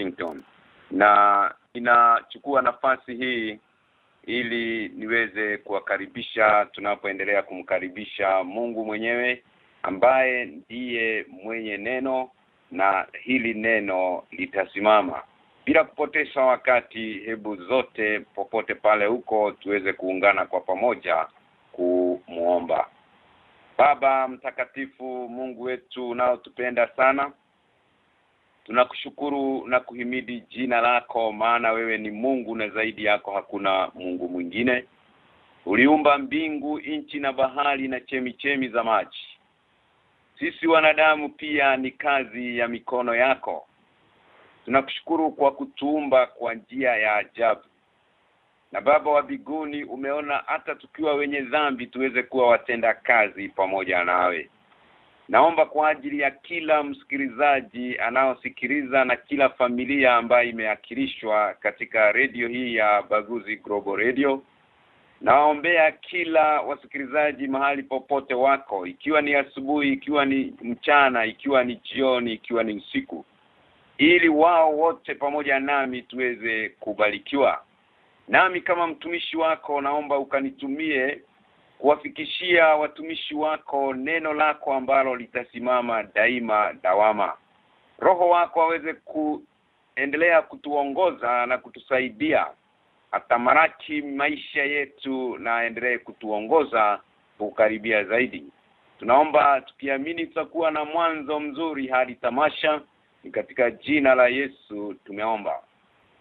Washington. Na inachukua nafasi hii ili niweze kuwakaribisha tunapoendelea kumkaribisha Mungu mwenyewe ambaye ndiye mwenye neno na hili neno litasimama. Bila kupotesha wakati hebu zote popote pale huko tuweze kuungana kwa pamoja kumuomba Baba mtakatifu Mungu wetu unaotupenda sana Tunakushukuru na kuhimidi jina lako maana wewe ni Mungu na zaidi yako hakuna Mungu mwingine. Uliumba mbingu, nchi na bahari na chemichemi chemi za maji. Sisi wanadamu pia ni kazi ya mikono yako. Tunakushukuru kwa kutuumba kwa njia ya ajabu. Na baba wa biguni umeona hata tukiwa wenye dhambi tuweze kuwa watenda kazi pamoja nawe. Naomba kwa ajili ya kila msikilizaji anaosikiliza na kila familia ambayo imeakilishwa katika redio hii ya Baguzi Global Radio. Naombea kila wasikilizaji mahali popote wako, ikiwa ni asubuhi, ikiwa ni mchana, ikiwa ni jioni, ikiwa ni usiku. Ili wao wote pamoja nami tuweze kubarikiwa. Nami kama mtumishi wako naomba ukanitumie kuwafikishia watumishi wako neno lako ambalo litasimama daima dawama. Roho wako aweze kuendelea kutuongoza na kutusaidia atamaraki maisha yetu na aendelee kutuongoza kukaribia zaidi. Tunaomba tukiamini tutakuwa na mwanzo mzuri hadi tamasha ni katika jina la Yesu tumeomba.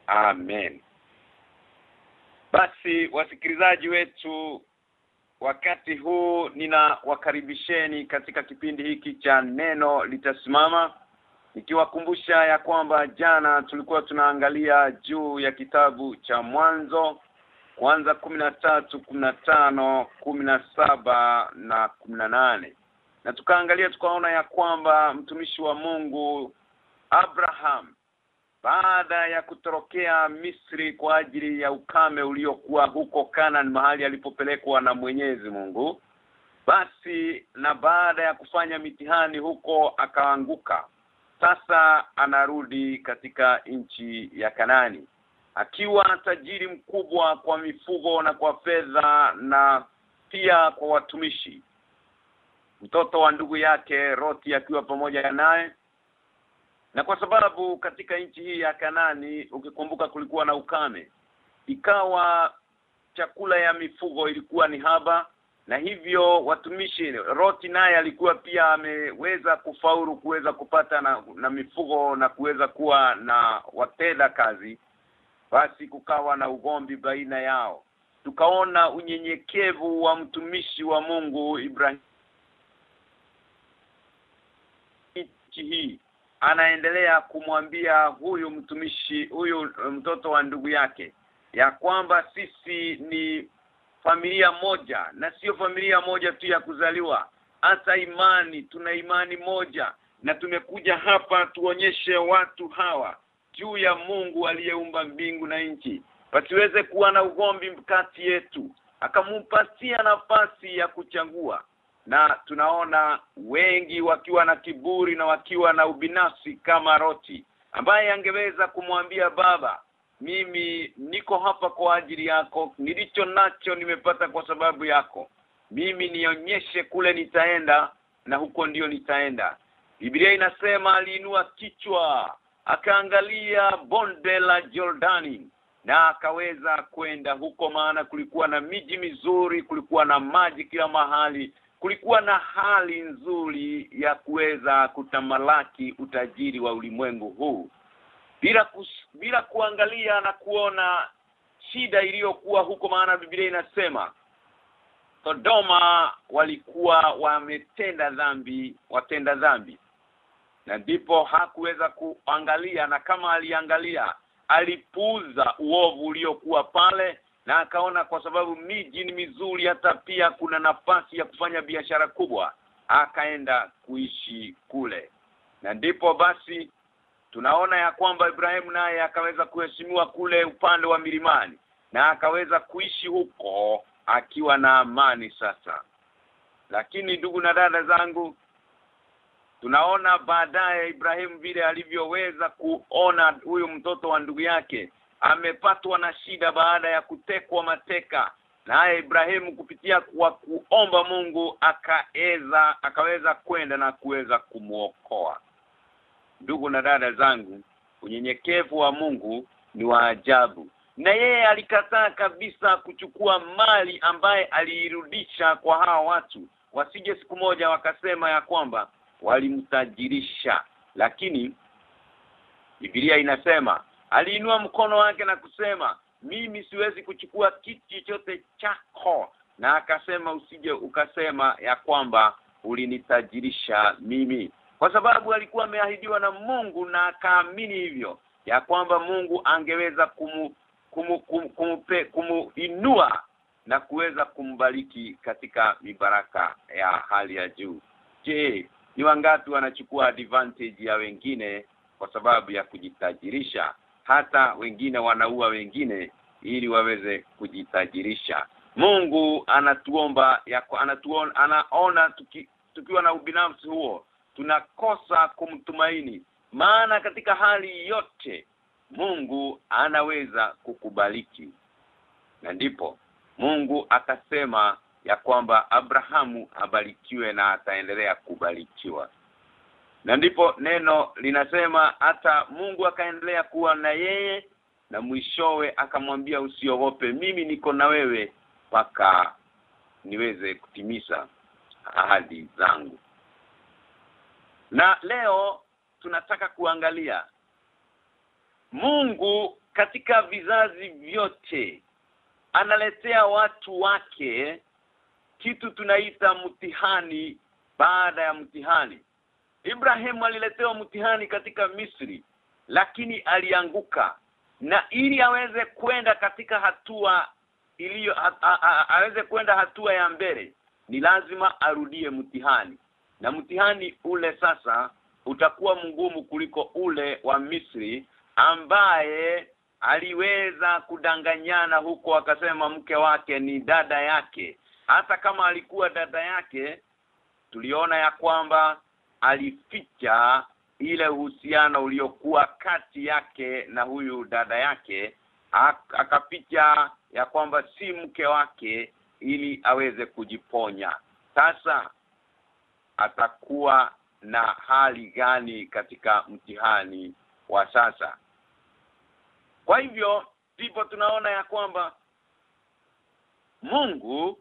Amen. Basi wasikilizaji wetu wakati huu nina wakaribisheni katika kipindi hiki cha neno litasimama nikiwakumbusha ya kwamba jana tulikuwa tunaangalia juu ya kitabu cha mwanzo kwanza tatu tano saba na nane. Na tukaangalia tukaona ya kwamba mtumishi wa Mungu Abraham baada ya kutorokea Misri kwa ajili ya ukame uliokuwa huko Canaan mahali alipopelekwa na Mwenyezi Mungu basi na baada ya kufanya mitihani huko akaanguka. Sasa anarudi katika nchi ya Kanani. Akiwa tajiri mkubwa kwa mifugo na kwa fedha na pia kwa watumishi. Mtoto wa ndugu yake Roti akiwa pamoja naye na kwa sababu katika nchi hii ya Kanani ukikumbuka kulikuwa na ukame ikawa chakula ya mifugo ilikuwa ni haba na hivyo watumishi Roti naye alikuwa pia ameweza kufaulu kuweza kupata na, na mifugo na kuweza kuwa na wateda kazi basi kukawa na ugombi baina yao. Tukaona unyenyekevu wa mtumishi wa Mungu Ibrahim. Hii anaendelea kumwambia huyu mtumishi huyu mtoto wa ndugu yake ya kwamba sisi ni familia moja na sio familia moja tu ya kuzaliwa. Hata imani tuna imani moja na tumekuja hapa tuonyeshe watu hawa juu ya Mungu aliyeumba mbingu na nchi pasiweze kuwa na ugombi kati yetu. Akamupatia nafasi ya kuchagua na tunaona wengi wakiwa na kiburi na wakiwa na ubinafsi kama Roti ambaye angeweza kumwambia baba mimi niko hapa kwa ajili yako nilicho nacho nimepata kwa sababu yako. Mimi nionyeshe kule nitaenda na huko ndio nitaenda. Biblia inasema aliinua kichwa akaangalia bonde la Jordani na akaweza kwenda huko maana kulikuwa na miji mizuri kulikuwa na maji kila mahali kulikuwa na hali nzuri ya kuweza kutamalaki utajiri wa ulimwengu huu. Bila kus, bila kuangalia na kuona shida iliyokuwa huko maana Biblia inasema Sodoma walikuwa wametenda dhambi watenda dhambi. Na ndipo hakuweza kuangalia na kama aliangalia alipuuza uovu uliokuwa pale na akaona kwa sababu miji ni mizuri hata pia kuna nafasi ya kufanya biashara kubwa akaenda kuishi kule. Na ndipo basi tunaona ya kwamba Ibrahimu naye akaweza kuheshimiwa kule upande wa milimani na akaweza kuishi huko akiwa na amani sasa. Lakini ndugu na dada zangu tunaona baadaye Ibrahimu vile alivyoweza kuona huyu mtoto wa ndugu yake amepatwa na shida baada ya kutekwa mateka. Naye Ibrahimu kupitia kwa kuomba Mungu akaeza akaweza kwenda na kuweza kumuokoa. Ndugu na dada zangu unyenyekevu wa Mungu ni wa ajabu. Na yeye alikataa kabisa kuchukua mali ambaye aliirudisha kwa hawa watu. Wasije siku moja wakasema ya kwamba walimtajirisha. Lakini Biblia inasema aliinua mkono wake na kusema mimi siwezi kuchukua kitu chochote chako na akasema usije ukasema ya kwamba ulinitajirisha mimi kwa sababu alikuwa ameahidiwa na Mungu na akaamini hivyo ya kwamba Mungu angeweza kumu kumu, kumu, kumuinua na kuweza kumbariki katika mibaraka ya hali ya juu. Je, ni wangapi wanachukua advantage ya wengine kwa sababu ya kujitajirisha? Hata wengine wanaua wengine ili waweze kujitajirisha. Mungu anatuomba ya anatuona anaona tuki, tukiwa na ubinafsi huo tunakosa kumtumaini. Maana katika hali yote Mungu anaweza kukubaliki na ndipo Mungu akasema ya kwamba Abrahamu abarikiwe na ataendelea kubarikiwa na ndipo neno linasema hata Mungu akaendelea kuwa na yeye na mwishowe akamwambia usiogope mimi niko na wewe mpaka niweze kutimiza ahadi zangu. Na leo tunataka kuangalia Mungu katika vizazi vyote analetea watu wake kitu tunaita mtihani baada ya mtihani Ibrahim aliletewa mtihani katika Misri lakini alianguka. Na ili aweze kwenda katika hatua iliyo aweze kwenda hatua ya mbele ni lazima arudie mtihani. Na mtihani ule sasa utakuwa mgumu kuliko ule wa Misri ambaye aliweza kudanganyana huko akasema mke wake ni dada yake. Hata kama alikuwa dada yake tuliona ya kwamba alificha ile uhusiano uliokuwa kati yake na huyu dada yake akapicha ya kwamba si mke wake ili aweze kujiponya. Sasa atakuwa na hali gani katika mtihani wa sasa? Kwa hivyo ndipo tunaona ya kwamba Mungu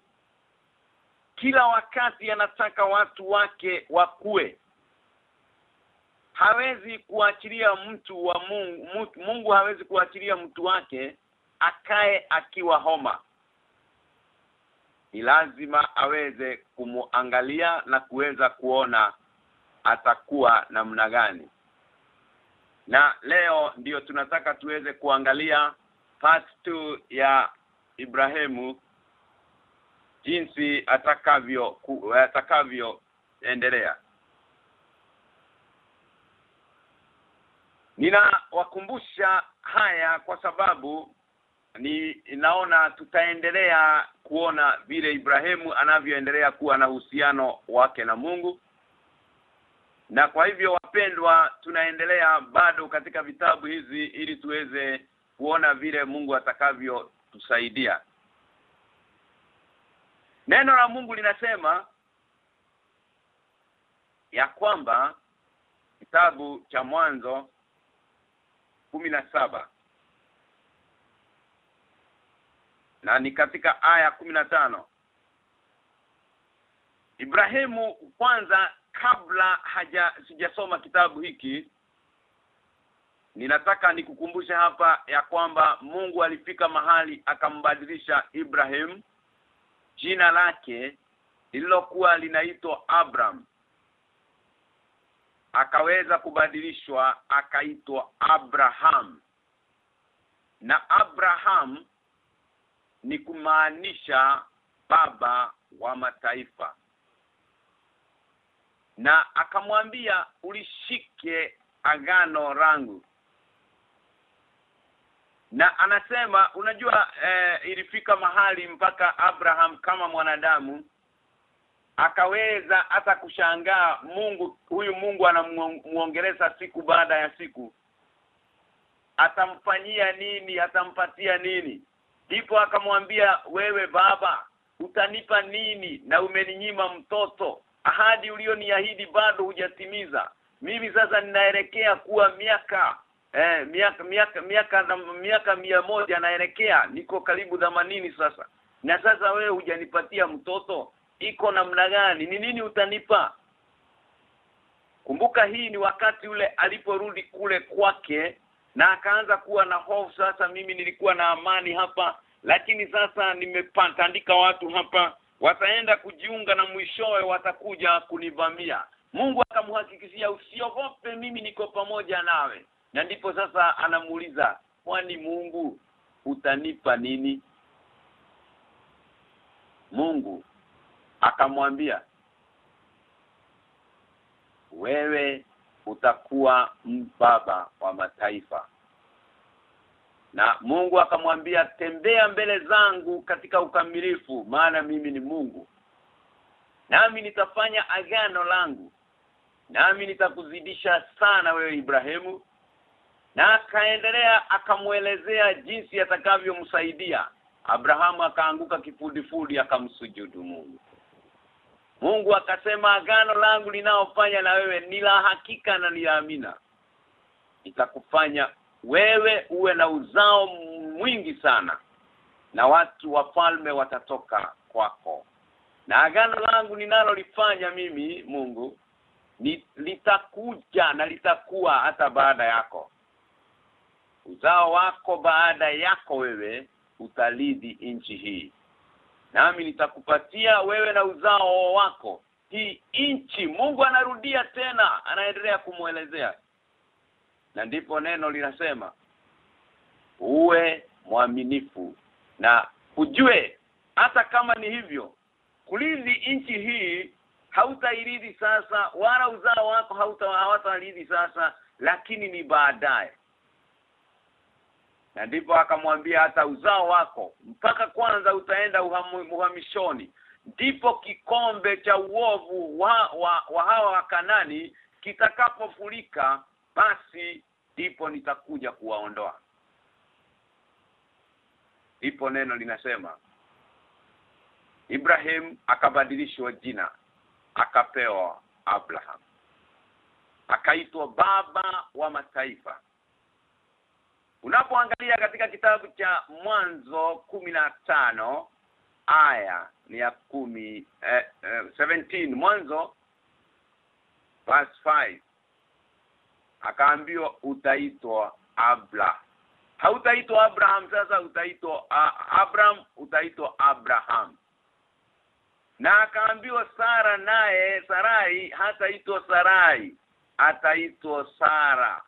kila wakati anataka watu wake wakue hawezi kuachilia mtu wa Mungu mtu, Mungu hawezi kuachilia mtu wake akae akiwa homa. Ni lazima aweze kumuangalia na kuweza kuona atakuwa namna gani. Na leo ndiyo tunataka tuweze kuangalia part 2 ya Ibrahimu jinsi atakavyo ku, atakavyo endelea Ninawakumbusha haya kwa sababu ni naona tutaendelea kuona vile Ibrahimu anavyoendelea kuwa na uhusiano wake na Mungu. Na kwa hivyo wapendwa tunaendelea bado katika vitabu hizi ili tuweze kuona vile Mungu atakavyotusaidia. Neno la Mungu linasema ya kwamba kitabu cha mwanzo saba. Na ni katika aya kumi na tano. Ibrahimu kwanza kabla haja sijasoma kitabu hiki ninataka nikukumbushe hapa ya kwamba Mungu alifika mahali akambadilisha Ibrahim. Jina lake lililokuwa linaitwa Abram akaweza kubadilishwa akaitwa Abraham. Na Abraham ni kumaanisha baba wa mataifa. Na akamwambia ulishike agano rangu na anasema unajua eh, ilifika mahali mpaka Abraham kama mwanadamu akaweza hata kushangaa Mungu huyu Mungu anamuongeleza siku baada ya siku. Atamfanyia nini? Atampatia nini? Ndipo akamwambia wewe baba utanipa nini na umeninyima mtoto? Ahadi ulioniahidi bado hujatimiza. Mimi sasa ninaelekea kuwa miaka eh miaka miaka miaka miaka mia moja naelekea. Niko karibu themanini sasa. Na sasa wewe hujanipatia mtoto iko namna gani? Ni nini utanipa? Kumbuka hii ni wakati ule aliporudi kule kwake na akaanza kuwa na hofu. Sasa mimi nilikuwa na amani hapa lakini sasa nimepatandika watu hapa. Wataenda kujiunga na mwishowe watakuja kunivamia. Mungu akamhakikishia usiogope mimi niko pamoja nawe. Na ndipo sasa anamuuliza kwani Mungu utanipa nini? Mungu akamwambia wewe utakuwa mbaba wa mataifa. Na Mungu akamwambia tembea mbele zangu katika ukamilifu maana mimi ni Mungu. Nami nitafanya agano langu. Nami nitakuzidisha sana wewe Ibrahimu. Na akaendelea akamuelezea jinsi atakavyomsaidia. Abrahamu akaanguka kifudifudi akamsujudu Mungu Mungu akasema agano langu linaofanya na wewe ni la hakika na ni la amina. Nitakufanya wewe uwe na uzao mwingi sana na watu wafalme watatoka kwako. Na agano langu ninalolifanya mimi Mungu ni litakuja na litakuwa hata baada yako. Uzao wako baada yako wewe utalidhi nchi hii nami nitakupatia wewe na uzao wako. Hii nchi Mungu anarudia tena anaendelea kumuelezea na ndipo neno linasema uwe mwaminifu na ujue hata kama ni hivyo kulizi nchi hii hautairidhi sasa wala uzao wako hauta hawatairithi sasa lakini ni baadaye na ndipo akamwambia hata uzao wako mpaka kwanza utaenda uhamishoni. Ndipo kikombe cha uovu wa, wa, wa hawa wakanani kitakapofulika basi ndipo nitakuja kuwaondoa. Ipo neno linasema Ibrahim akabadilishwa jina akapewa Abraham akaitwa baba wa mataifa Unapoangalia katika kitabu cha mwanzo kumi na tano aya ni ya kumi eh, eh, 17 mwanzo verse 5 akaambiwa utaitwa Abla hautaitwa Abraham sasa utaitwa Abraham utaitwa Abraham. Na akaambiwa Sara naye Sarai hataitwa Sarai ataitwa Sara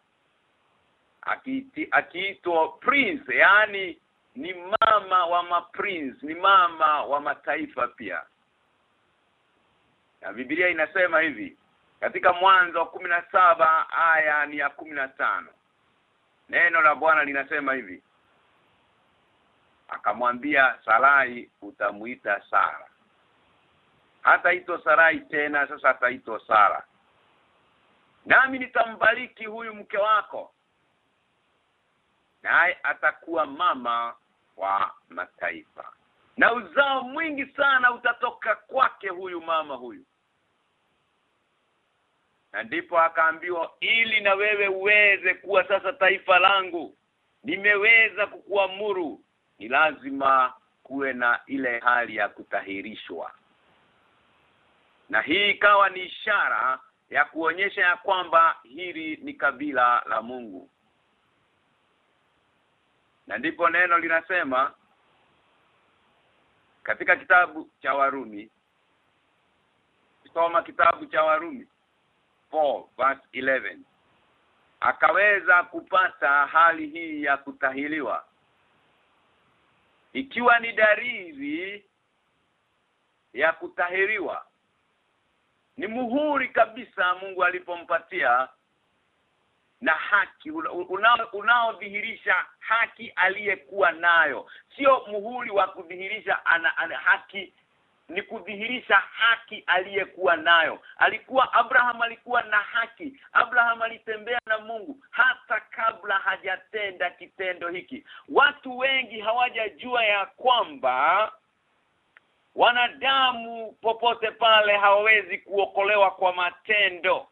akiitwa prince yani ni mama wa maprince ni mama wa mataifa pia. Na Biblia inasema hivi katika mwanzo wa saba aya ni ya tano neno la Bwana linasema hivi. Akamwambia Sarai utamuita Sara. Hata ito Sarai tena sasa ataitwa Sara. Nami nitambariki huyu mke wako naye atakuwa mama wa mataifa. Na uzao mwingi sana utatoka kwake huyu mama huyu. Na ndipo akaambiwa ili na wewe uweze kuwa sasa taifa langu nimeweza kukuamuru ni lazima kuwe na ile hali ya kutahirishwa. Na hii ikawa ni ishara ya kuonyesha ya kwamba hili ni kabila la Mungu na ndipo neno linasema katika kitabu cha Warumi soma kitabu cha Warumi 4 verse 11 akaweza kupata hali hii ya kutahiliwa ikiwa ni dalili ya kutahiriwa ni muhuri kabisa Mungu alipompatia na haki unaodhihirisha una haki aliyekuwa nayo. Sio muhuri wa kudhihirisha ana, ana haki ni kudhihirisha haki aliyekuwa nayo. Alikuwa Abraham alikuwa na haki. Abraham alitembea na Mungu hata kabla hajatenda kitendo hiki. Watu wengi hawajajua ya kwamba wanadamu popote pale hawawezi kuokolewa kwa matendo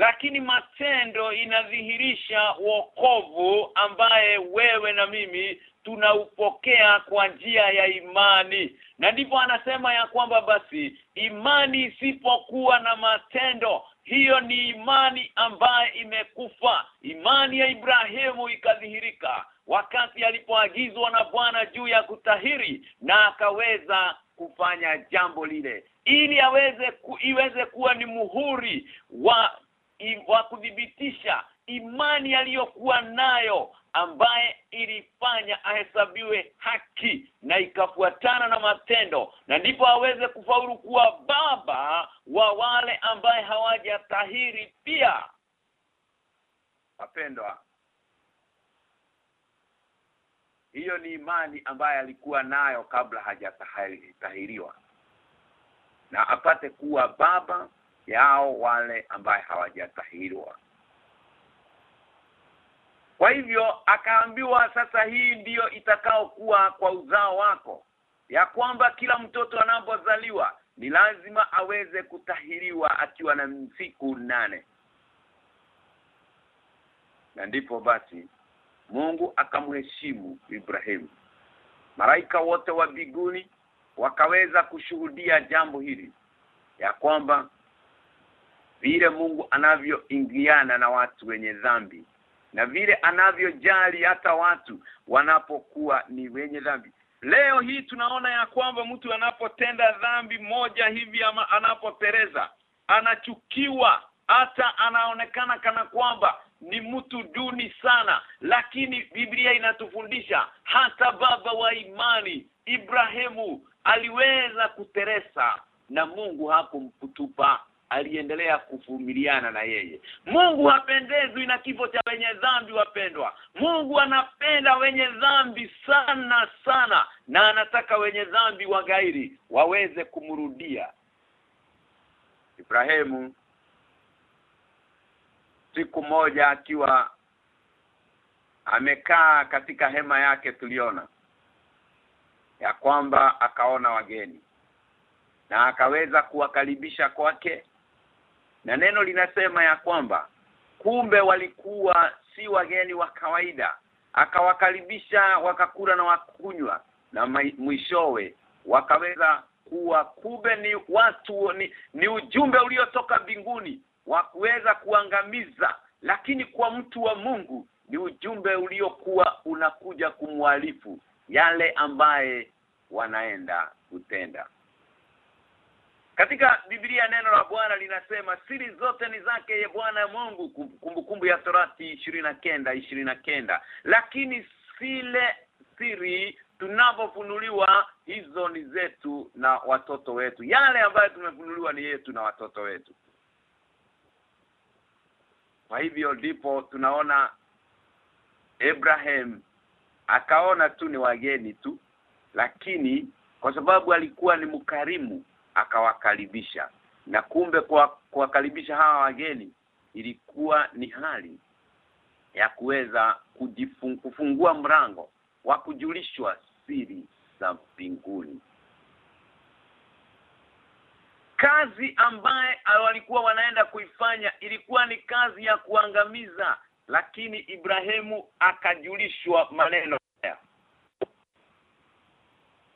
lakini matendo inadhihirisha wokovu ambaye wewe na mimi tunaupokea kwa njia ya imani. Na ndipo anasema ya kwamba basi imani isipokuwa na matendo hiyo ni imani ambaye imekufa. Imani ya Ibrahimu ikadhihirika wakati alipoagizwa na Bwana juu ya kutahiri na akaweza kufanya jambo lile. Ili aweze ku, iweze kuwa ni muhuri wa wa kudhibitisha imani aliyokuwa nayo ambaye ilifanya ahesabiwe haki na ikafuatana na matendo na ndipo aweze kufaulu kuwa baba wa wale ambaye hawajatahiri pia. Wapendwa hiyo ni imani ambaye alikuwa nayo kabla hajatahiriwa na apate kuwa baba yao wale ambaye hawajatahiriwa. Kwa hivyo akaambiwa sasa hii ndiyo itakao kuwa kwa uzao wako ya kwamba kila mtoto anapozaliwa ni lazima aweze kutahiriwa akiwa na siku nane. Na ndipo basi Mungu akamheshimu Ibrahimu. Maraika wote wa biguni wakaweza kushuhudia jambo hili ya kwamba vile Mungu anavyoingiana na watu wenye dhambi na vile anavyojali hata watu wanapokuwa ni wenye dhambi. Leo hii tunaona ya kwamba mtu anapotenda dhambi moja hivi ama anapotereza anachukiwa hata anaonekana kana kwamba ni mtu duni sana. Lakini Biblia inatufundisha hata baba wa imani Ibrahimu aliweza kuteresa na Mungu hakumkutupa aliendelea kuvumiliana na yeye. Mungu hapendezwi na kifo cha wenye dhambi wapendwa. Mungu anapenda wenye dhambi sana sana na anataka wenye dhambi wa gairi waweze kumrudia. Ibrahimu siku moja akiwa amekaa katika hema yake tuliona ya kwamba akaona wageni na akaweza kuwakaribisha kwake na neno linasema ya kwamba kumbe walikuwa si wageni wa kawaida. Akawakaribisha wakakula na wakunywa na mwishowe wakaweza kuwa kumbe ni watu ni, ni ujumbe uliotoka mbinguni wa kuweza kuangamiza. Lakini kwa mtu wa Mungu ni ujumbe uliokuwa unakuja kumwalifu yale ambaye wanaenda kutenda katika Biblia neno la Bwana linasema siri zote ni zake ye Bwana Mungu kumbukumbu kumbu ya Torati na kenda na kenda. Lakini sile siri tunapofunuliwa hizo ni zetu na watoto wetu. Yale ambayo tumefunuliwa ni yetu na watoto wetu. Kwa hivyo ndipo tunaona Abraham akaona tu ni wageni tu lakini kwa sababu alikuwa ni mkarimu akawakaribisha. Na kumbe kwa kuwakaribisha hawa wageni ilikuwa ni hali ya kuweza kufungua mrango wa kujulishwa siri za mbinguni. Kazi ambaye walikuwa wanaenda kuifanya ilikuwa ni kazi ya kuangamiza lakini Ibrahimu akajulishwa maneno haya.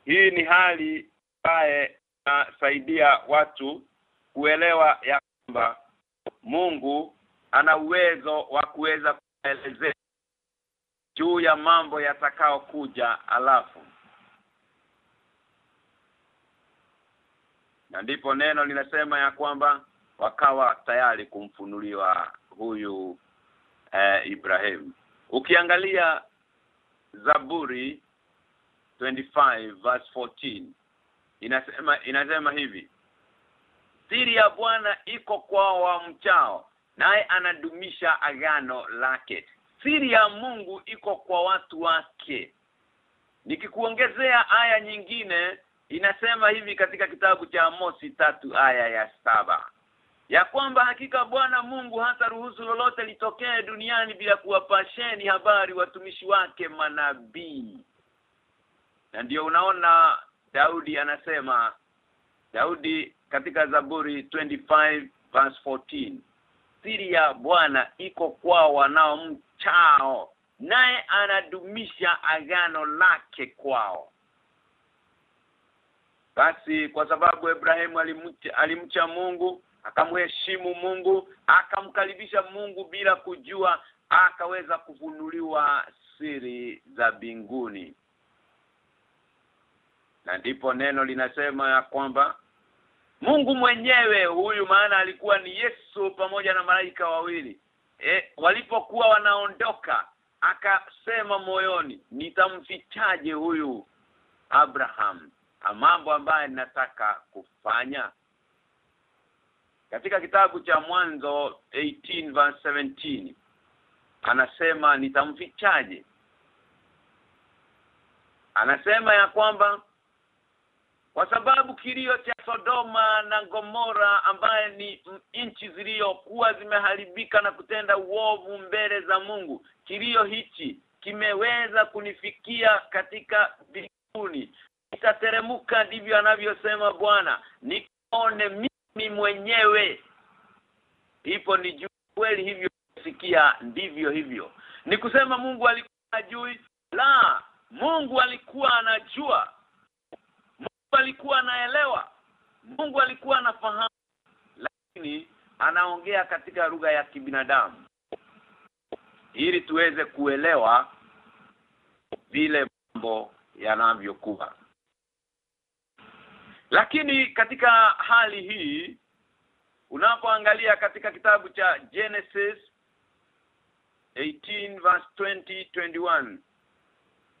Hii ni hali ambaye inasaidia watu kuelewa ya kwamba Mungu ana uwezo wa kuweza kuelezea juu ya mambo yatakao kuja alafu. Na ndipo neno linasema ya kwamba wakawa tayari kumfunuliwa huyu eh, Ibrahim. Ukiangalia Zaburi 25 verse 14 inasema inasema hivi. Siri ya Bwana iko kwa wa mchao naye anadumisha agano lake. Siri ya Mungu iko kwa watu wake. Nikikuongezea aya nyingine inasema hivi katika kitabu cha Amosi tatu aya ya saba. Ya kwamba hakika Bwana Mungu hata ruhusu lolote litokee duniani bila kuwapasheni habari watumishi wake manabii. Na ndio unaona Daudi anasema Daudi katika Zaburi 25 verse 14 siri ya Bwana iko kwao wanaomchao naye anadumisha agano lake kwao. Basi kwa sababu Ibrahimu alimcha, alimcha Mungu akamheshimu Mungu akamkaribisha Mungu bila kujua akaweza kufunuliwa siri za binguni na ndipo neno linasema ya kwamba Mungu mwenyewe huyu maana alikuwa ni Yesu pamoja na malaika wawili. E, walipokuwa wanaondoka akasema moyoni nitamfichaje huyu Abraham? Mambo ambaye ninataka kufanya. Katika kitabu cha mwanzo 18 verse 17 anasema nitamfichaje? Anasema ya kwamba kwa sababu kilio cha Sodoma na Gomora ambaye ni nchi ziliyokuwa zimeharibika na kutenda uovu mbele za Mungu kilio hichi kimeweza kunifikia katika mbinguni. Itateremuka ndivyo anavyosema Bwana nikaone mimi mwenyewe. Ipo ni juu kweli hivyo sikia ndivyo hivyo. Ni kusema Mungu alikuwa ajui la Mungu alikuwa anajua Mungu alikuwa anaelewa. Mungu alikuwa anafahamu. Lakini anaongea katika lugha ya kibinadamu. Ili tuweze kuelewa vile mambo yanavyokuwa. Lakini katika hali hii unapoangalia katika kitabu cha Genesis 18 verse 20 21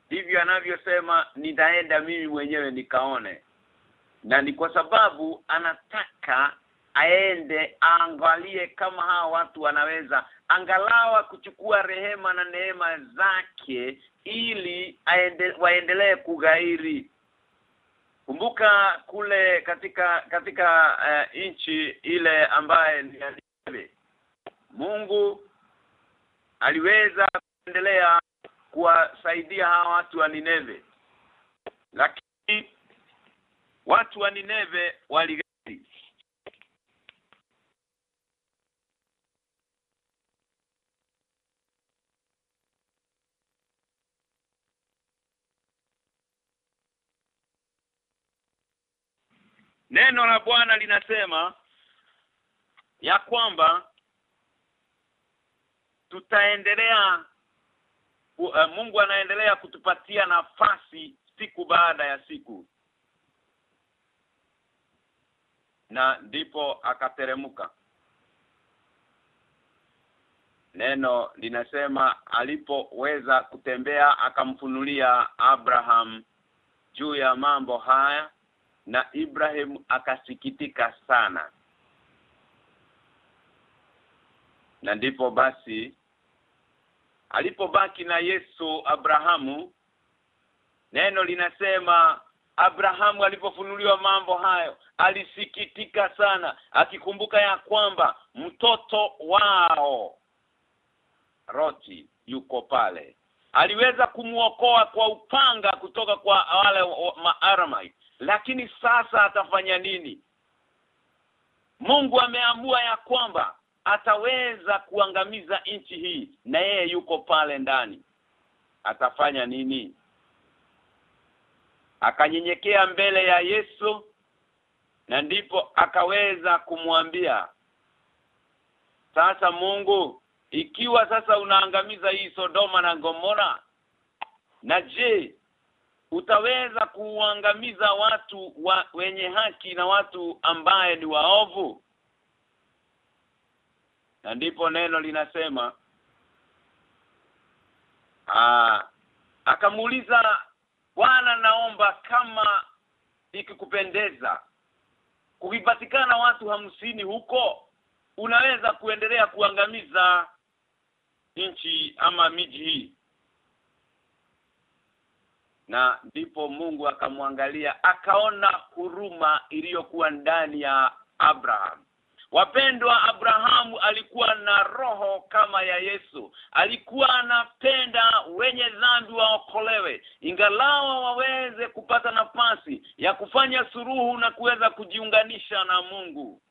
ndivyo anavyosema nitaenda mimi mwenyewe nikaone na ni kwa sababu anataka aende aangalie kama hawa watu wanaweza angalawa kuchukua rehema na neema zake ili aende, waendelee kugairi kumbuka kule katika katika uh, nchi ile ambaye ni. Mungu aliweza kuendelea kuwasaidia hawa watu wa Nineve lakini watu wa Nineve waligari Neno la Bwana linasema ya kwamba tutaendelea uh, Mungu anaendelea kutupatia nafasi siku baada ya siku na ndipo akateremka. Neno linasema alipoweza kutembea akamfunulia Abraham juu ya mambo haya na Ibrahim akasikitika sana. Na ndipo basi alipobaki na Yesu Abrahamu neno linasema Abrahamu alipofunuliwa mambo hayo alisikitika sana akikumbuka ya kwamba mtoto wao Roti yuko pale. Aliweza kumuokoa kwa upanga kutoka kwa wale maaramai lakini sasa atafanya nini? Mungu ameamua ya kwamba ataweza kuangamiza nchi hii na yeye yuko pale ndani. Atafanya nini akanyenyekea mbele ya Yesu na ndipo akaweza kumwambia sasa Mungu ikiwa sasa unaangamiza hii Sodoma na Gomora na je utaweza kuangamiza watu wa, wenye haki na watu ambaye ni waovu? Na ndipo neno linasema aa akamuuliza Bwana naomba kama ikikupendeza kukipatikana watu hamsini huko unaweza kuendelea kuangamiza nchi ama miji hii. Na ndipo Mungu akamwangalia akaona huruma iliyokuwa ndani ya Abraham Wapendwa Abrahamu alikuwa na roho kama ya Yesu. Alikuwa anapenda wenye dhambi waokolewe, ingalao waweze kupata nafasi ya kufanya suruhu na kuweza kujiunganisha na Mungu.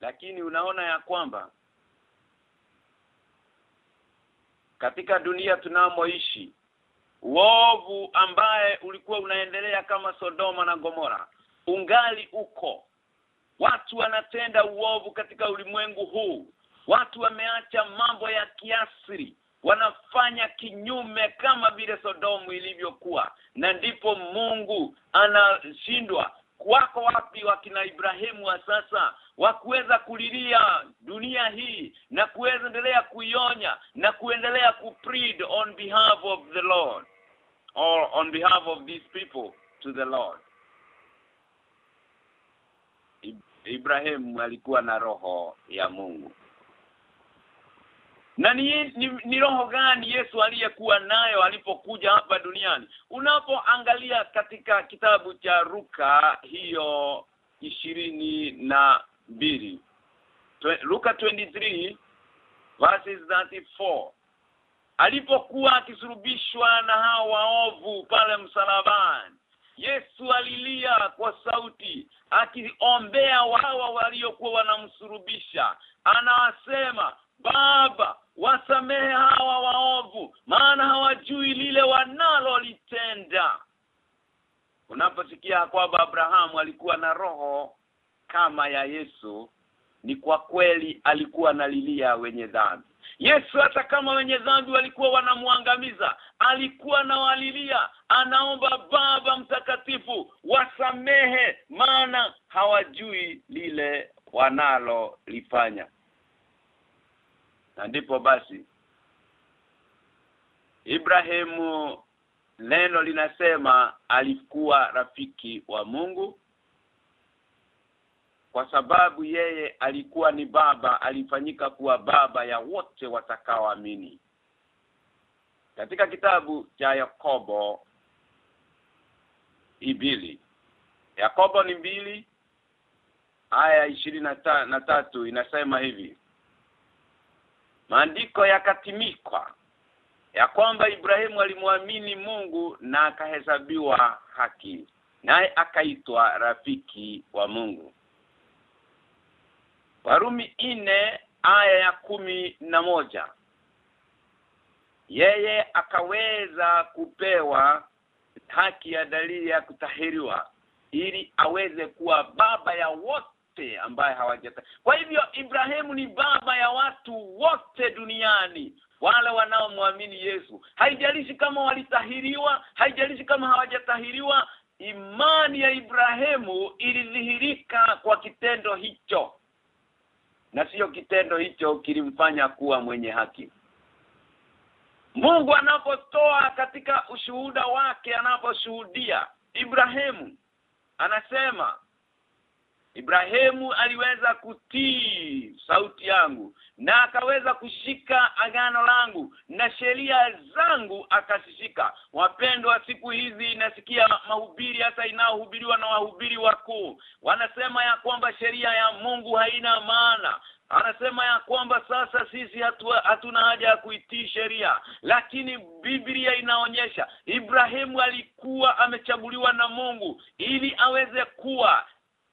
Lakini unaona ya kwamba katika dunia tunamoishi uovu ambaye ulikuwa unaendelea kama Sodoma na Gomora ungali uko. Watu wanatenda uovu katika ulimwengu huu. Watu wameacha mambo ya kiasiri wanafanya kinyume kama vile Sodomu ilivyokuwa. Na ndipo Mungu anashindwa. Kwako wapi wakina Ibrahimu wa sasa? Wa kuweza kulilia dunia hii na kuendelea endelea kuionya na kuendelea kupreed on behalf of the Lord. Or on behalf of these people to the Lord Ibrahim alikuwa na roho ya Mungu. Na ni, ni, ni roho gani Yesu aliyekuwa nayo alipokuja hapa duniani? Unapoangalia katika kitabu cha Ruka hiyo ishirini na mbili Luka 23 verses 34 alipokuwa akisurubishwa na hao waovu pale msalabani Yesu alilia kwa sauti akiombea wawa waliokuwa wanamsurubisha. Anawasema baba wasamehe hawa waovu maana hawajui lile wanalolitenda. Unaposikia kwamba Abrahamu alikuwa na roho kama ya Yesu ni kwa kweli alikuwa analilia wenye dhambi Yesu hata kama wenye dhambi walikuwa wanamwangamiza, alikuwa nawalilia anaomba baba mtakatifu wasamehe maana hawajui lile wanalolifanya. Na ndipo basi Ibrahimu neno linasema alikuwa rafiki wa Mungu kwa sababu yeye alikuwa ni baba alifanyika kuwa baba ya wote watakaoamini. Katika kitabu cha Yakobo ibili Yakobo ni mbili aya ishirini na, na tatu inasema hivi. Maandiko yakatimikwa ya kwamba Ibrahimu alimwamini Mungu na akahesabiwa haki naye akaitwa rafiki wa Mungu Warumi ine aya ya kumi na moja. Yeye akaweza kupewa haki ya dalili ya kutahiriwa ili aweze kuwa baba ya wote ambaye hawajata. Kwa hivyo Ibrahimu ni baba ya watu wote duniani wale wanaomwamini Yesu. Haijalishi kama walitahiriwa haijalishi kama hawajatahiriwa imani ya Ibrahimu ilidhihirika kwa kitendo hicho na sio kitendo hicho kilimfanya kuwa mwenye haki. Mungu anapotoa katika ushuhuda wake anaposhuhudia Ibrahimu anasema Ibrahimu aliweza kutii sauti yangu na akaweza kushika agano langu na sheria zangu akasishika wapendwa siku hizi nasikia mahubiri hata inaohubiriwa na wahubiri wakuu. Wanasema ya kwamba sheria ya Mungu haina maana. Anasema ya kwamba sasa sisi hatu, hatuna haja ya kuitii sheria. Lakini Biblia inaonyesha Ibrahimu alikuwa amechaguliwa na Mungu ili aweze kuwa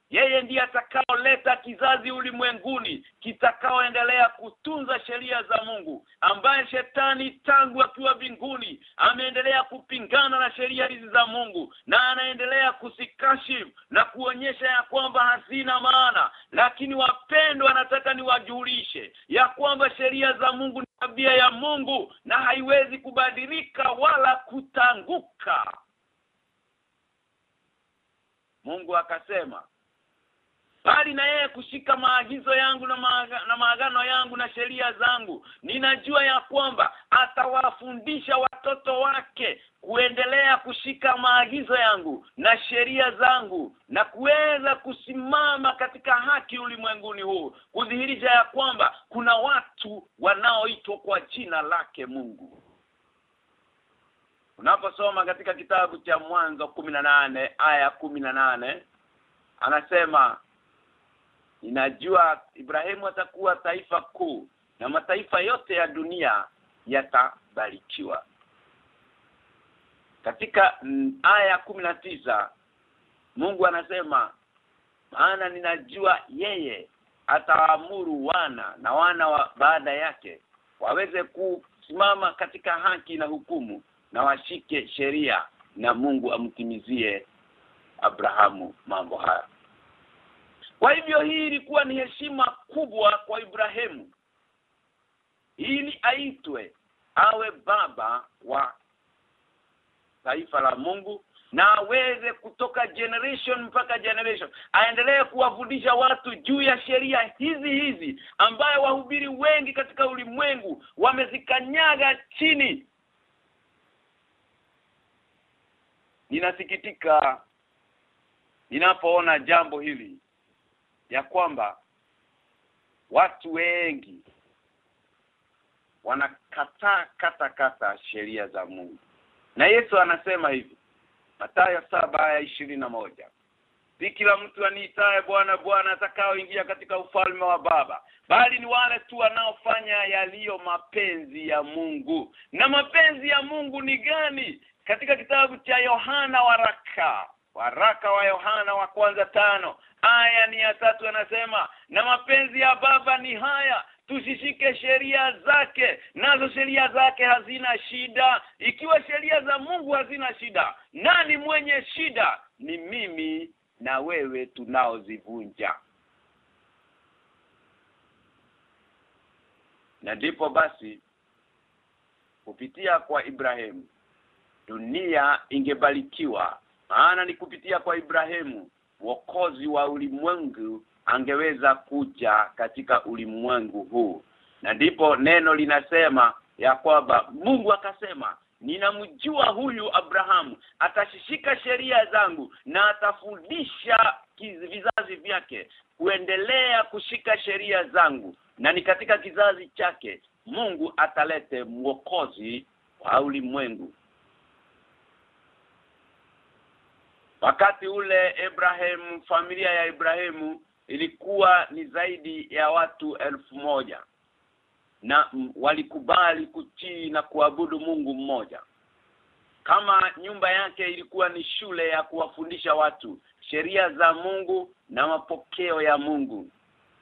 yeye ndiye atakaoleta kizazi ulimwenguni kitakaoendelea kutunza sheria za Mungu ambaye shetani tangu akiwa binguni ameendelea kupingana na sheria hizi za Mungu na anaendelea kusikashifu na kuonyesha ya kwamba hazina maana. Lakini wapendwa nataka niwajulishe ya kwamba sheria za Mungu ni tabia ya Mungu na haiwezi kubadilika wala kutanguka. Mungu akasema bali na yeye kushika maagizo yangu na, maaga, na maagano yangu na sheria zangu. Ninajua ya kwamba atawafundisha watoto wake kuendelea kushika maagizo yangu na sheria zangu na kuweza kusimama katika haki ulimwenguni huu kudhihirisha ya kwamba kuna watu wanaoitwa kwa jina lake Mungu. Unaposoma katika kitabu cha mwanzo nane aya nane anasema ninajua Ibrahimu atakuwa taifa kuu na mataifa yote ya dunia yatabarikiwa. Katika aya tisa Mungu anasema maana ninajua yeye ataamuru wana na wana wa baada yake waweze kusimama katika haki na hukumu na washike sheria na Mungu amtimizie Abrahamu mambo haya kwa hivyo hii ilikuwa ni heshima kubwa kwa Ibrahimu. Ili aitwe awe baba wa taifa la Mungu na aweze kutoka generation mpaka generation. Aendelee kuwafundisha watu juu ya sheria hizi hizi ambayo wahubiri wengi katika ulimwengu wamezikanyaga chini. Ninasikitika ninapoona jambo hili ya kwamba watu wengi wanakataa kata kata sheria za Mungu. Na Yesu anasema hivi Mathayo saba ya ishirini na moja Si kila mtu aniitaye Bwana Bwana atakaoingia katika ufalme wa Baba bali ni wale tu wanaofanya yaliyo mapenzi ya Mungu. Na mapenzi ya Mungu ni gani? Katika kitabu cha Yohana waraka waraka wa Yohana wa kwanza tano aya ni ya tatu anasema na mapenzi ya baba ni haya tusishike sheria zake nazo sheria zake hazina shida. Ikiwa sheria za Mungu hazina shida nani mwenye shida? Ni mimi na wewe tunaozivunja. Na ndipo basi kupitia kwa Ibrahimu dunia ingebarikiwa maana ni kupitia kwa Ibrahimu wokozi wa ulimwengu angeweza kuja katika ulimwengu huu. Na ndipo neno linasema ya kwamba Mungu akasema ninamjua huyu Abrahamu. Atashishika sheria zangu na atafundisha vizazi vyake kuendelea kushika sheria zangu. Na ni katika kizazi chake Mungu atalete mwokozi wa ulimwengu wakati ule Ibrahim familia ya Ibrahimu ilikuwa ni zaidi ya watu elfu moja. Na walikubali kutii na kuabudu Mungu mmoja. Kama nyumba yake ilikuwa ni shule ya kuwafundisha watu sheria za Mungu na mapokeo ya Mungu.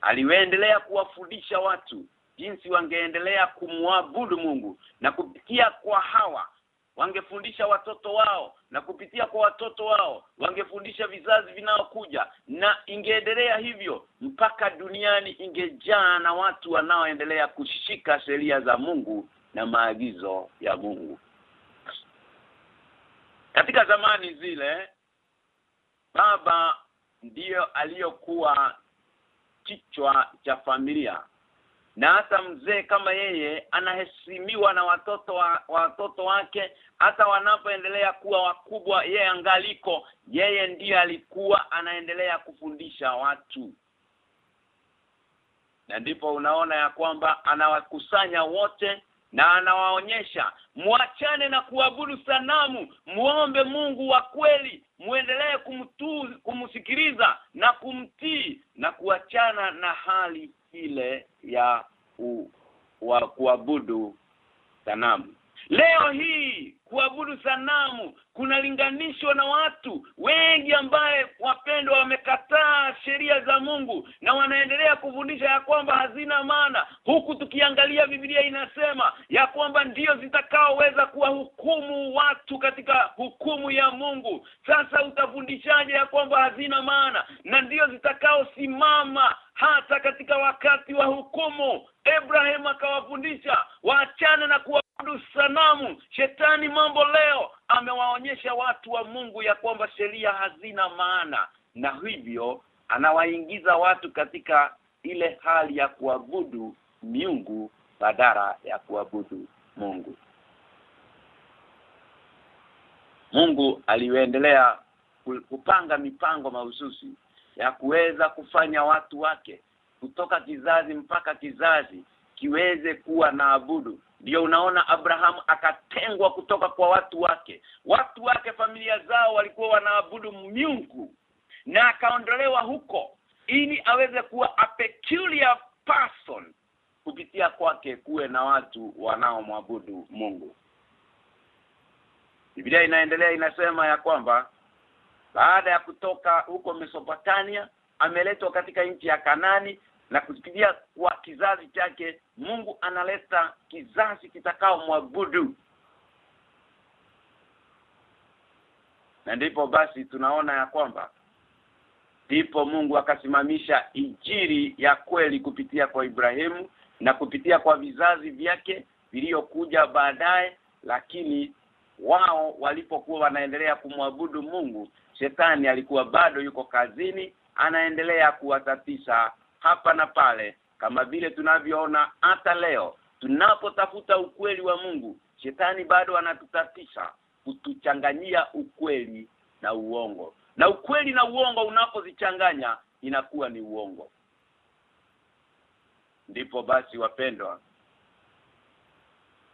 Aliendelea kuwafundisha watu jinsi wangeendelea kumwabudu Mungu na kupitia kwa hawa wangefundisha watoto wao na kupitia kwa watoto wao wangefundisha vizazi vinaokuja. Na ingeendelea hivyo mpaka duniani ingejaa na watu wanaoendelea kushika sheria za Mungu na maagizo ya Mungu. Katika zamani zile baba ndiyo aliyokuwa kichwa cha familia na hata mzee kama yeye anaheshimiwa na watoto wa, watoto wake hata wanapoendelea kuwa wakubwa yeye angaliko yeye ndiye alikuwa anaendelea kufundisha watu. Na ndipo unaona ya kwamba anawakusanya wote na anawaonyesha muachane na kuabudu sanamu muombe Mungu wa kweli muendelee kumsikiliza na kumtii na kuachana na hali ile ya u, wa kuabudu sanamu leo hii kuabudu sanamu kunalinganishwa na watu wengi ambaye wapendwa wamekataa sheria za Mungu na wanaendelea kufundisha ya kwamba hazina maana. Huku tukiangalia Biblia inasema ya kwamba ndio zitakaoweza kuwahukumu watu katika hukumu ya Mungu. Sasa utafundishaje ya kwamba hazina maana na ndio zitakaosimama hata katika wakati wa hukumu? Abraham akawafundisha waachane na kuabudu sanamu shetani mambo leo. Amewaonyesha watu wa Mungu ya kwamba sheria hazina maana. Na hivyo anawaingiza watu katika ile hali ya kuabudu miungu badala ya kuabudu Mungu. Mungu aliendelea kupanga mipango mahususi ya kuweza kufanya watu wake kutoka kizazi mpaka kizazi kiweze kuwa na abudu ndio unaona Abraham akatengwa kutoka kwa watu wake. Watu wake familia zao walikuwa wanaabudu miungu na akaondolewa huko ili aweze kuwa a peculiar person kupitia kwake kuwe na watu wanaomwabudu Mungu. Biblia inaendelea inasema ya kwamba baada ya kutoka huko Mesopotamia ameletwa katika nchi ya Kanani na kusikia kwa kizazi chake Mungu analeta kizazi kitakao mwabudu. Na ndipo basi tunaona ya kwamba ndipo Mungu akasimamisha injiri ya kweli kupitia kwa Ibrahimu na kupitia kwa vizazi vyake viliokuja baadaye lakini wao walipokuwa wanaendelea kumwabudu Mungu shetani alikuwa bado yuko kazini anaendelea kuwatatisha hapa na pale kama vile tunavyoona hata leo tunapotafuta ukweli wa Mungu shetani bado anatutatisha kutuchanganyia ukweli na uongo. Na ukweli na uongo unapozichanganya inakuwa ni uongo. Ndipo basi wapendwa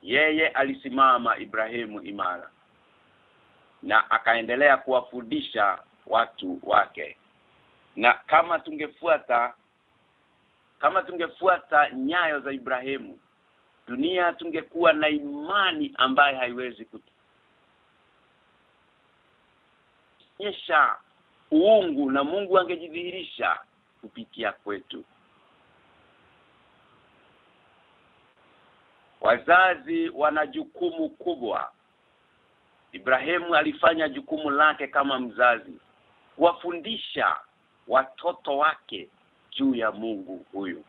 yeye alisimama Ibrahimu imara na akaendelea kuwafundisha watu wake. Na kama tungefuata kama tungefuata nyayo za Ibrahimu dunia tungekuwa na imani ambaye haiwezi kuonyesha uungu na Mungu angejidhihirisha kupitia kwetu. Wazazi wana jukumu kubwa. Ibrahimu alifanya jukumu lake kama mzazi kuwafundisha watoto wake juu ya Mungu huyu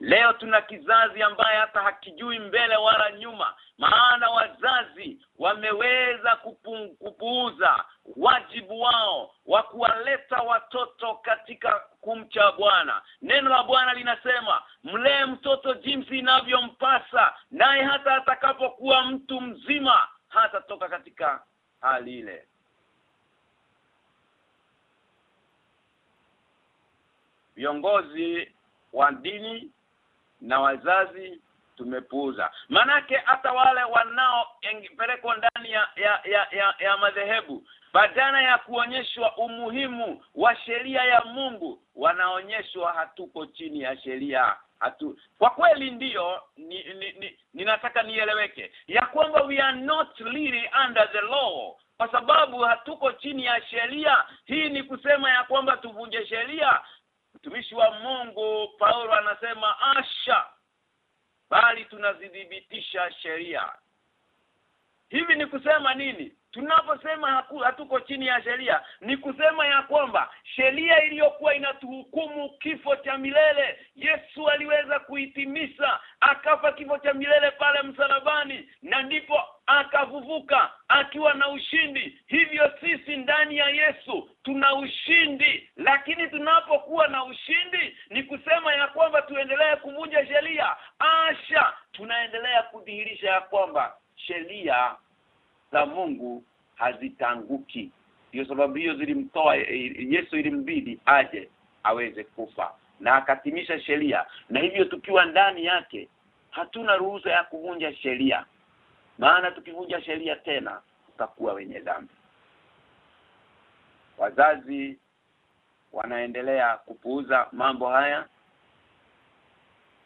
Leo tuna kizazi ambaye hata hakijui mbele wala nyuma maana wazazi wameweza kupu, kupuuza wajibu wao wa kuwaleta watoto katika kumcha Bwana. Neno la Bwana linasema mlee mtoto jinsi inavyompasa naye hata atakapokuwa mtu mzima hata toka katika hali ile. Viongozi wa dini na wazazi tumepuuza. Manake hata wale wanaopelekwa ndani ya ya, ya, ya, ya madhehebu badala ya kuonyeshwa umuhimu wa sheria ya Mungu wanaonyeshwa hatuko chini ya sheria. Hatu kwa kweli ndiyo ni, ni, ni, ninataka nieleweke. Ya kwamba we are not really under the law kwa sababu hatuko chini ya sheria. Hii ni kusema ya kwamba tuvunje sheria mtumishi wa Mungu Paulo anasema asha bali tunazidhibitisha sheria. Hivi ni kusema nini tunaposema hatuko chini ya sheria ni kusema ya kwamba sheria iliyokuwa inatuhukumu kifo cha milele Yesu aliweza kuhitimisha akafa kifo cha milele pale msalabani na ndipo akavuvuka akiwa na ushindi. Hivyo sisi ndani ya Yesu tuna ushindi lakini tunapokuwa na ushindi ni kusema ya kwamba tuendelee kuvunja sheria. Asha tunaendelea kudhihirisha ya kwamba sheria za Mungu hazitanguki. Hiyo sababu hiyo zilimtoa Yesu ilimbidi aje aweze kufa na akatimisha sheria. Na hivyo tukiwa ndani yake hatuna ruhusa ya kuvunja sheria. Maana tukivunja sheria tena tutakuwa wenye dhambi. Wazazi wanaendelea kupuuza mambo haya.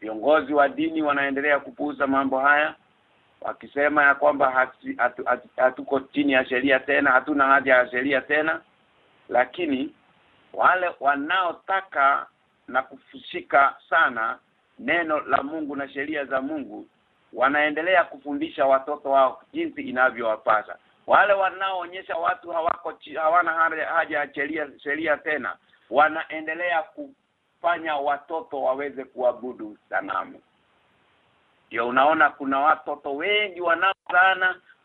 Viongozi wa dini wanaendelea kupuuza mambo haya wakisema ya kwamba hatu, hatu, hatu, hatuko chini ya sheria tena hatuna haja ya sheria tena. Lakini wale wanaotaka na kufushika sana neno la Mungu na sheria za Mungu wanaendelea kufundisha watoto wao jinsi inavyowapasa. Wale wanaoonyesha watu hawako hawana haja ya sheria sheria tena wanaendelea kufanya watoto waweze kuabudu sanamu ndio unaona kuna watoto wengi wanao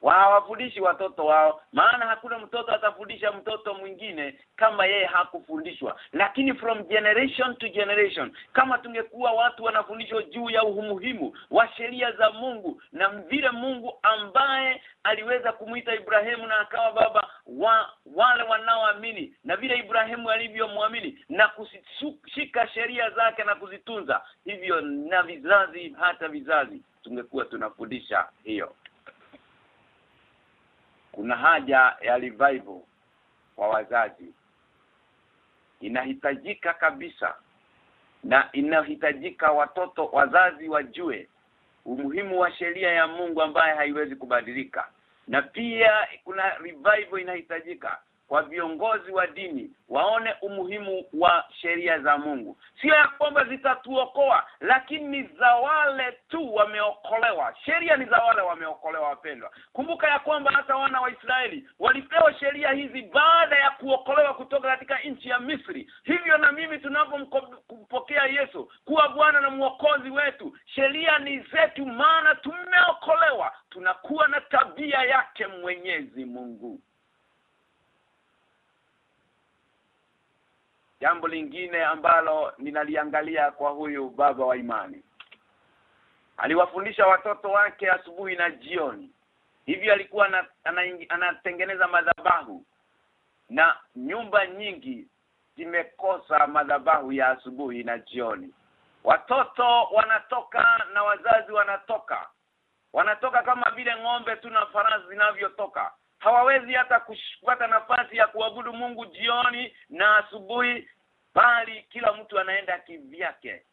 sana hawafundishi watoto wao maana hakuna mtoto atafundisha mtoto mwingine kama yeye hakufundishwa. Lakini from generation to generation kama tungekuwa watu wanafundishwa juu ya umuhimu wa sheria za Mungu na vile Mungu ambaye aliweza kumuita Ibrahimu na akawa baba wa wale wanaoamini na vile Ibrahimu alivyomwamini na kushika sheria zake na kuzitunza hivyo na vizazi hata vizazi tungekuwa tunafundisha hiyo kuna haja ya revival kwa wazazi. Inahitajika kabisa na inahitajika watoto wazazi wajue umuhimu wa sheria ya Mungu ambaye haiwezi kubadilika. Na pia kuna revival inahitajika kwa viongozi wa dini waone umuhimu wa sheria za Mungu. Sio ya kwamba zitatuokoa lakini ni za wale tu wameokolewa. Sheria ni za wale wameokolewa wapendwa. Kumbuka ya kwamba hata wana wa Israeli walipewa sheria hizi baada ya kuokolewa kutoka katika nchi ya Misri. Hivyo na mimi tunapompokea Yesu kuwa Bwana na mwokozi wetu sheria ni zetu maana tumeokolewa. Tunakuwa na tabia yake Mwenyezi Mungu jambo lingine ambalo ninaliangalia kwa huyu baba wa imani. Aliwafundisha watoto wake asubuhi na jioni. Hivyo alikuwa anatengeneza madhabahu. Na nyumba nyingi zimekosa madhabahu ya asubuhi na jioni. Watoto wanatoka na wazazi wanatoka. Wanatoka kama vile ng'ombe tu na farasi zinavyotoka. Hawawezi hata kupata nafasi ya kuabudu Mungu jioni na asubuhi bali kila mtu anaenda kivyake.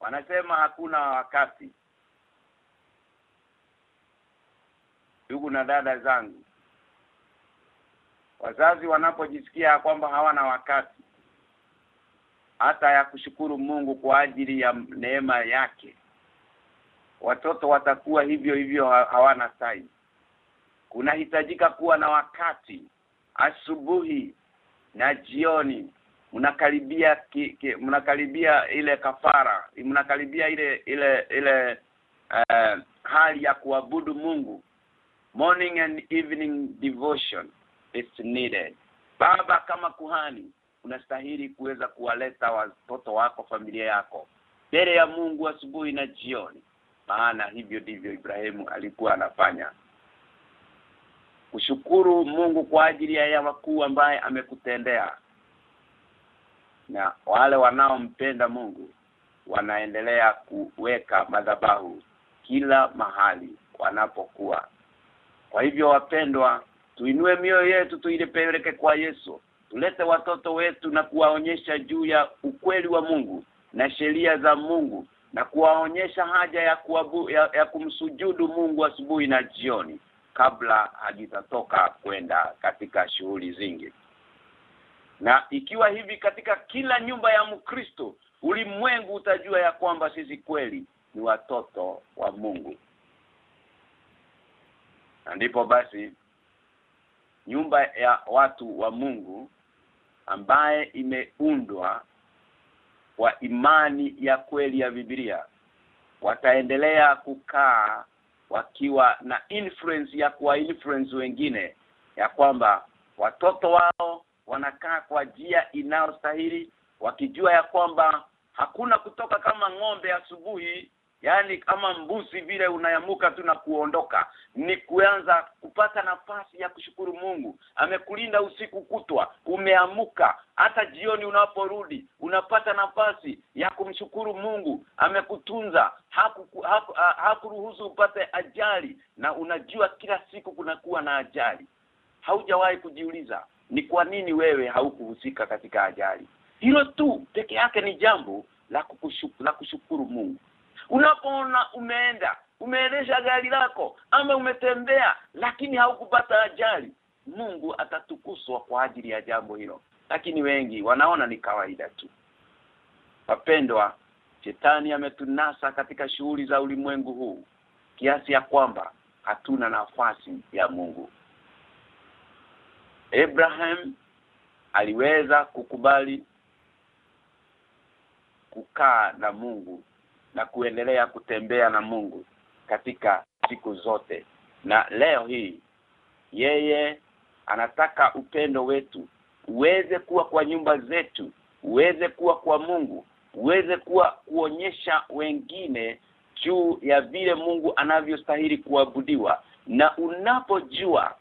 Wanasema hakuna wakati. Ndugu na dada zangu wazazi wanapojisikia kwamba hawana wakati hata ya kushukuru Mungu kwa ajili ya neema yake watoto watakuwa hivyo hivyo hawana sai. Kunahitajika kuwa na wakati. Asubuhi na jioni mnakaribia mnakaribia ile kafara mnakaribia ile ile ile uh, hali ya kuabudu Mungu. Morning and evening devotion is needed. Baba kama kuhani unastahili kuweza kuwaleta watoto wako familia yako mbele ya Mungu asubuhi na jioni. Maana hivyo ndivyo Ibrahimu alikuwa anafanya kushukuru Mungu kwa ajili ya wakuu ambaye amekutendea. Na wale wanaompenda Mungu wanaendelea kuweka madhabahu kila mahali wanapokuwa. Kwa hivyo wapendwa tuinue mioyo yetu tuilepeleke kwa Yesu. Tulete watoto wetu na kuwaonyesha juu ya ukweli wa Mungu na sheria za Mungu na kuwaonyesha haja ya, kuabu, ya, ya kumsujudu Mungu asubuhi na jioni kabla hajitatoka kwenda katika shughuli zingi. Na ikiwa hivi katika kila nyumba ya Mkristo ulimwengu utajua ya kwamba sisi kweli ni watoto wa Mungu. Na ndipo basi nyumba ya watu wa Mungu ambaye imeundwa kwa imani ya kweli ya Biblia wataendelea kukaa wakiwa na influence ya kuwa influence wengine ya kwamba watoto wao wanakaa kwa njia inayostahili wakijua ya kwamba hakuna kutoka kama ng'ombe asubuhi yani kama mbuzi vile unayamuka tu na kuondoka ni kuanza kupata nafasi ya kushukuru Mungu. Amekulinda usiku kutwa umeamuka. Hata jioni unaporudi unapata nafasi ya kumshukuru Mungu. Amekutunza. Hakuruhusu haku, haku upate ajali. Na unajua kila siku kunakuwa na ajali. Haujawahi kujiuliza ni kwa nini wewe haukuhusika katika ajali? Hilo tu peke yake ni jambo la kukushukuru, la kushukuru Mungu unapoona umeenda umeendesha gari lako ama umetembea lakini haukupata ajali Mungu atatukuswa kwa ajili ya jambo hilo. Lakini wengi wanaona ni kawaida tu. Wapendwa shetani ametunasa katika shughuli za ulimwengu huu kiasi ya kwamba hatuna nafasi ya Mungu. Abraham aliweza kukubali kukaa na Mungu na kuendelea kutembea na Mungu katika siku zote. Na leo hii yeye anataka upendo wetu uweze kuwa kwa nyumba zetu uweze kuwa kwa Mungu uweze kuwa kuonyesha wengine juu ya vile Mungu anavyostahili kuabudiwa. Na unapojua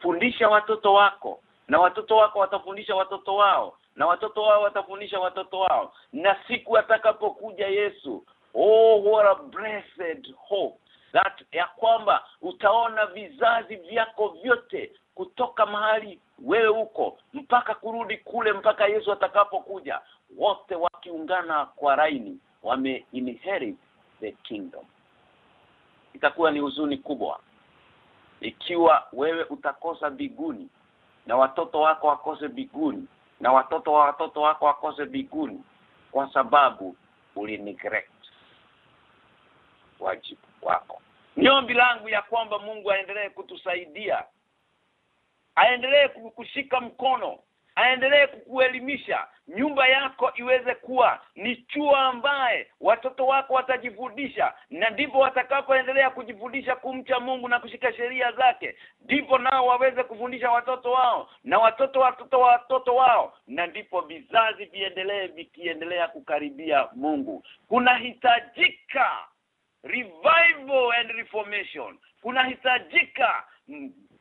fundisha watoto wako na watoto wako watafundisha watoto wao na watoto wao watafundisha watoto wao. Na siku atakapokuja Yesu oh what a blessed hope. That ya kwamba utaona vizazi vyako vyote kutoka mahali wewe uko mpaka kurudi kule mpaka Yesu atakapokuja. Wote wakiungana kwa raini wame inherit the kingdom. Itakuwa ni huzuni kubwa. Ikiwa wewe utakosa biguni na watoto wako wakose biguni na watoto wa watoto wako wakose biguni kwa sababu ulineglect wajibu wako ni ombi langu ya kwamba Mungu aendelee kutusaidia aendelee kukushika mkono aendelee kukuelimisha nyumba yako iweze kuwa ni chuo ambaye watoto wako watajifundisha na ndipo watakapoendelea kujifundisha kumcha Mungu na kushika sheria zake ndipo nao waweze kufundisha watoto wao na watoto watoto wa watoto wao na ndipo vizazi viendelee vikiendelea kukaribia Mungu. Kunahitajika revival and reformation. Kunahitajika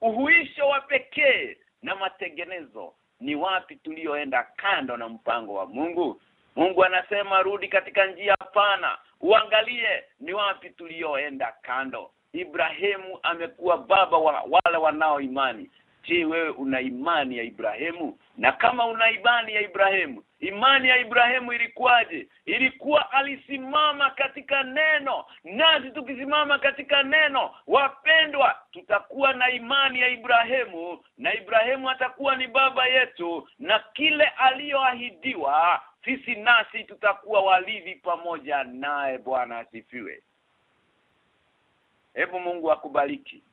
uhuisho wa pekee na matengenezo. Ni wapi tulioenda kando na mpango wa Mungu? Mungu anasema rudi katika njia pana. Uangalie ni wapi tulioenda kando. Ibrahimu amekuwa baba wa wale wanao imani je wewe una imani ya Ibrahimu? Na kama una imani ya Ibrahimu imani ya Ibrahimu ilikuwaje? Ilikuwa alisimama katika neno. Nasi tukisimama katika neno wapendwa tutakuwa na imani ya Ibrahimu na Ibrahimu atakuwa ni baba yetu na kile aliyoahidiwa sisi nasi tutakuwa walivi pamoja naye. Bwana asifiwe. Hebu Mungu akubariki.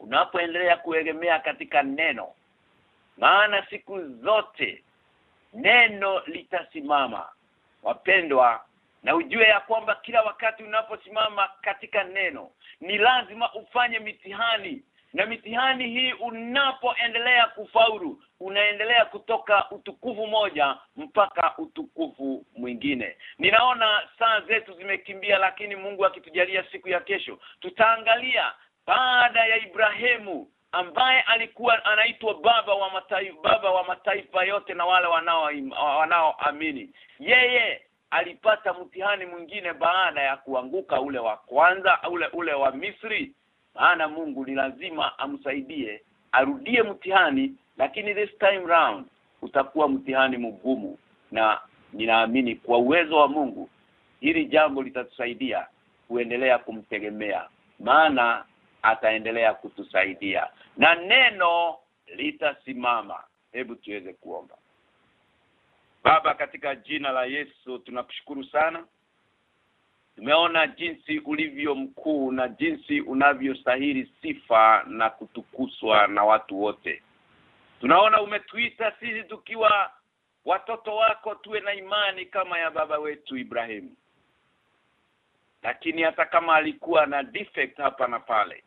Unapoendelea kuegemea katika neno maana siku zote neno litasimama. Wapendwa na ujue ya kwamba kila wakati unaposimama katika neno ni lazima ufanye mitihani. Na mitihani hii unapoendelea kufaulu unaendelea kutoka utukufu moja mpaka utukufu mwingine. Ninaona saa zetu zimekimbia lakini Mungu akitujalia siku ya kesho tutaangalia baada ya Ibrahimu ambaye alikuwa anaitwa baba wa mataifa baba wa mataifa yote na wale wanao wanaoamini. Yeye alipata mtihani mwingine baada ya kuanguka ule wa kwanza ule ule wa Misri. Maana Mungu ni lazima amsaidie arudie mtihani lakini this time round utakuwa mtihani mgumu. Na ninaamini kwa uwezo wa Mungu hili jambo litatusaidia kuendelea kumtegemea. Maana ataendelea kutusaidia na neno litasimama hebu tuweze kuomba Baba katika jina la Yesu tunakushukuru sana Tumeona jinsi ulivyo mkuu na jinsi unavyostahili sifa na kutukuswa na watu wote. Tunaona umetuita sisi tukiwa watoto wako tuwe na imani kama ya baba wetu Ibrahimu. Lakini hata kama alikuwa na defect hapa na pale,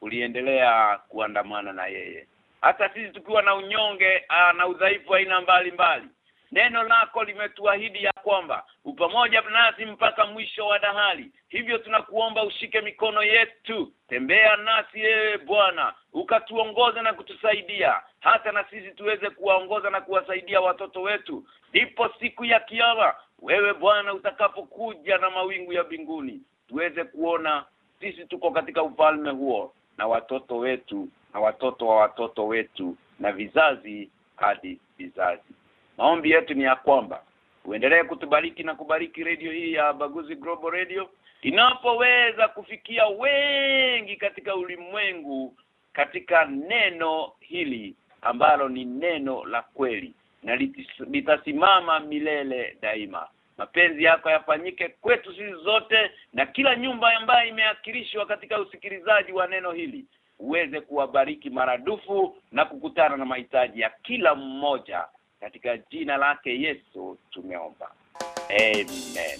uliendelea kuandamana na yeye. Hata sisi tukiwa na unyonge aa, na udhaifu aina mbalimbali Neno lako limetuahidi ya kwamba upamoja nasi mpaka mwisho wa dahali. Hivyo tunakuomba ushike mikono yetu, tembea nasi ewe Bwana, ukatuongoze na kutusaidia hata na sisi tuweze kuwaongoza na kuwasaidia watoto wetu. Ndipo siku ya kiyama wewe Bwana utakapokuja na mawingu ya binguni, tuweze kuona sisi tuko katika ufalme huo na watoto wetu na watoto wa watoto wetu na vizazi hadi vizazi. Maombi yetu ni ya kwamba uendelee kutubariki na kubariki redio hii ya Baguzi Global Radio inapoweza kufikia wengi katika ulimwengu katika neno hili ambalo ni neno la kweli na litasimama milele daima. Mapenzi yako yafanyike kwetu sisi zote na kila nyumba ambayo imeakilishwa katika usikilizaji wa neno hili uweze kuwabariki maradufu na kukutana na mahitaji ya kila mmoja katika jina lake Yesu tumeomba. Amen.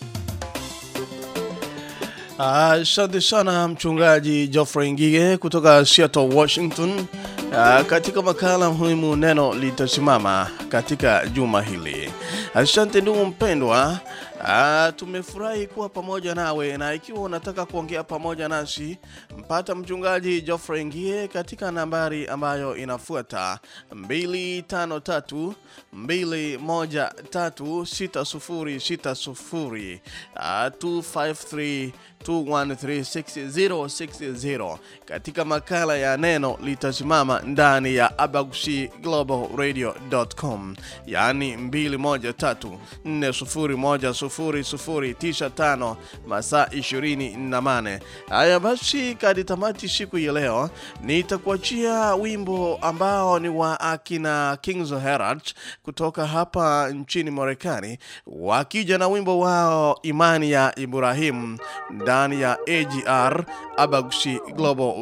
Asante uh, sana mchungaji Geoffrey Ngige kutoka Seattle, Washington. Uh, katika makala muhimu neno litasimama katika juma hili. Asante ndugu mpendwa. Uh, tumefurahi kuwa pamoja nawe na ikiwa unataka kuongea pamoja nasi mpata mchungaji Geoffrey Ngie katika nambari ambayo inafuata 253 213 6060 uh, 253 2136060 katika makala ya neno litasimama ndani ya Abagushi Global Radio.com, yaani 213401095 masaa 28 haya basi kadi tamati siku ya leo nitakuachia wimbo ambao ni wa akina Kings Herald kutoka hapa nchini Marekani wakija na wimbo wao imani ya Ibrahim ndani ya AGR Abagushi Global.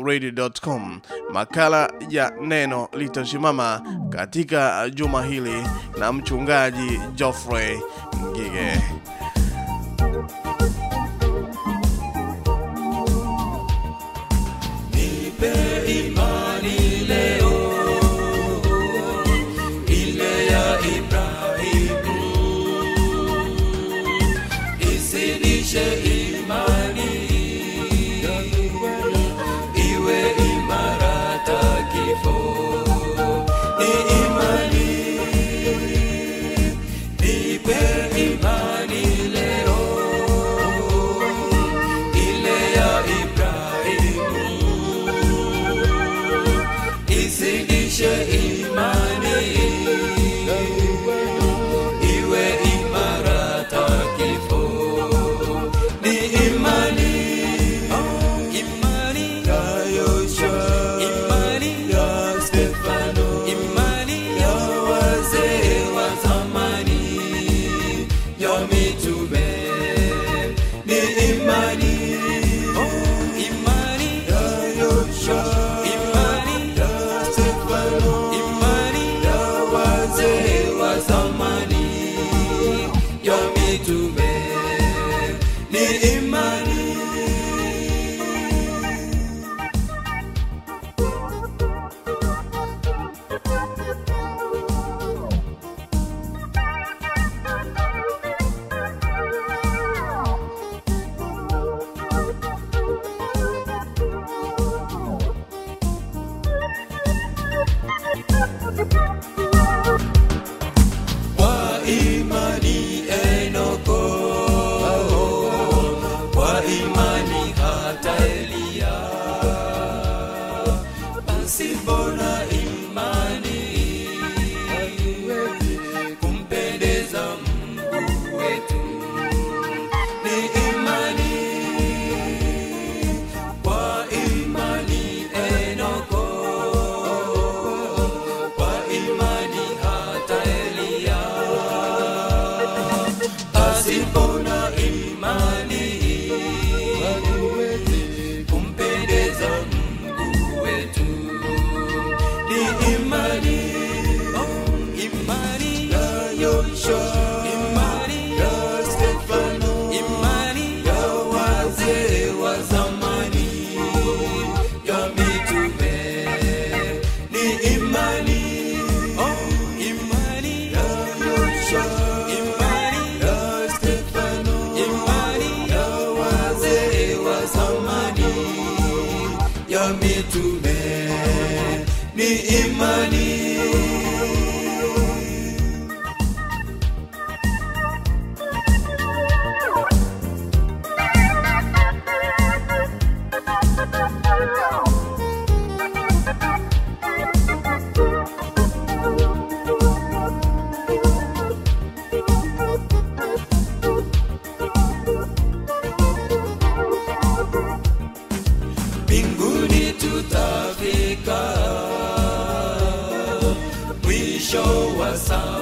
Makala ya neno litasimama katika juma hili na mchungaji Geoffrey Ngige.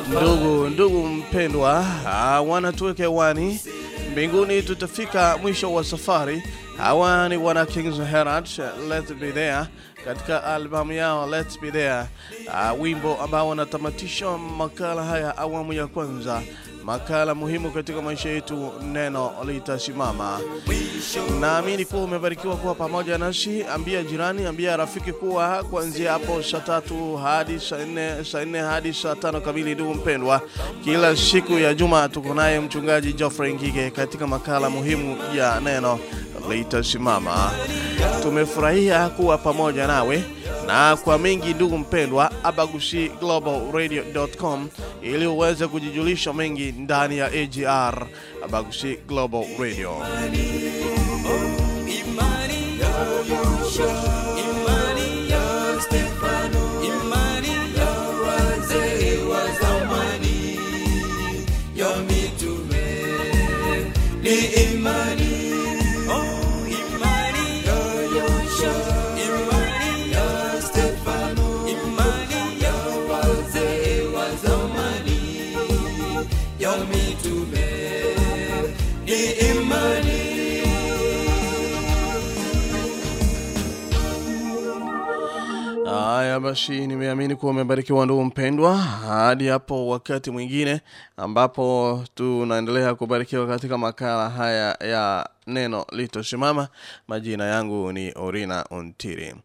Ndugu ndugu mpendwa, wana tuweke wani mbinguni, tutafika mwisho wa safari. Hawa ni wana Kings Herald, Let's Be There, katika albamu yao Let's Be There, uh, wimbo ambao wanatamatisha makala haya awamu ya kwanza makala muhimu katika maisha yetu, neno litasimama. Naamini kuwa umebarikiwa kuwa pamoja nasi. Ambia jirani, ambia rafiki kuwa kuanzia hapo saa tatu hadi saa nne saa nne hadi saa tano kamili. Ndugu mpendwa, kila siku ya juma tuko naye mchungaji Geoffrey Ngige katika makala muhimu ya neno litasimama. Tumefurahia kuwa pamoja nawe na kwa mengi ndugu mpendwa, abagushi globalradio.com ili uweze kujijulisha mengi ndani ya AGR Abagushi Global Radio. Haya basi, nimeamini kuwa umebarikiwa ndugu mpendwa, hadi hapo wakati mwingine ambapo tunaendelea kubarikiwa katika makala haya ya neno litosimama. Majina yangu ni Orina Ontiri.